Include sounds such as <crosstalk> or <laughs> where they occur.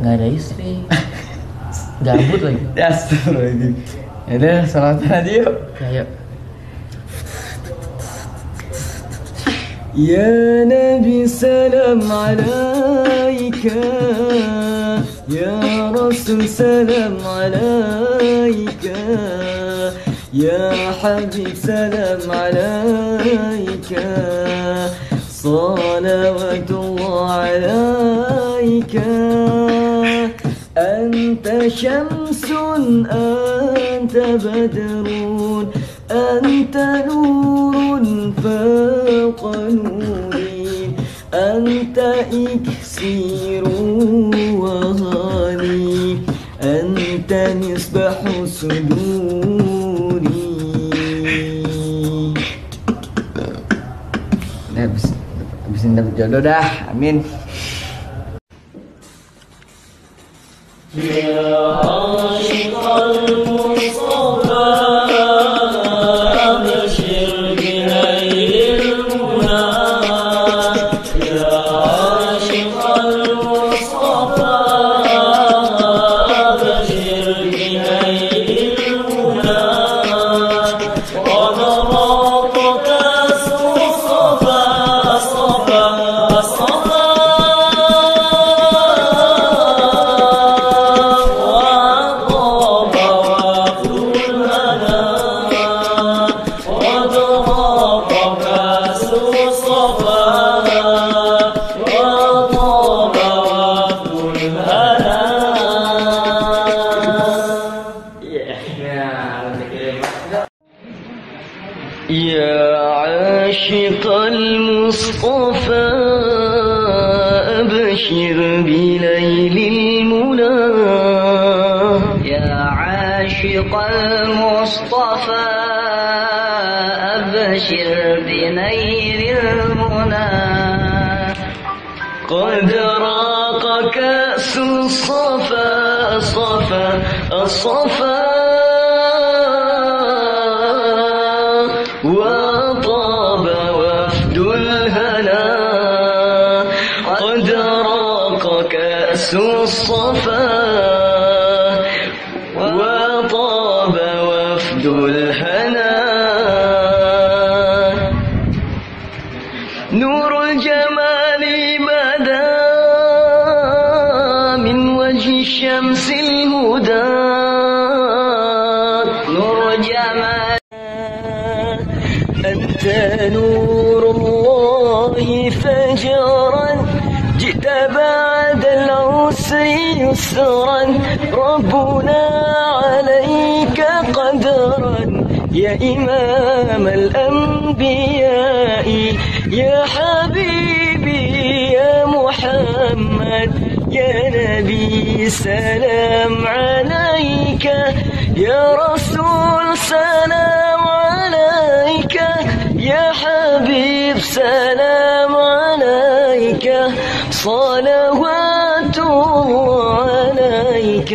nggak ada istri gabut lagi <laughs> Ya astagfirullahaladzim Ya udah salawatan aja yuk kayak يا نبي سلام عليك يا رسول سلام عليك يا حبيب سلام عليك صلوات الله عليك. أنت شمس أنت بدر أنت نور فوق نوري أنت إكسير وهاني. أنت مصباح Udah habis habisin dapet jodoh dah, amin. يا عاشق المصطفى أبشر بليل المنى. يا عاشق المصطفى أبشر بنيل قد راق كأس الصفا الصفا الصفا وطاب وفد الهنا. قد راق كأس الصفا وطاب وفد الهنا. نور الجمال الشمس الهدى. نور جمال. أنت نور الله فجرا. جئت بعد العسر يسرا. ربنا عليك قدرا. يا إمام الأنبياء يا حبيبي يا محمد يا نبي. سلام عليك. يا رسول سلام عليك. يا حبيب سلام عليك. صلوات الله عليك.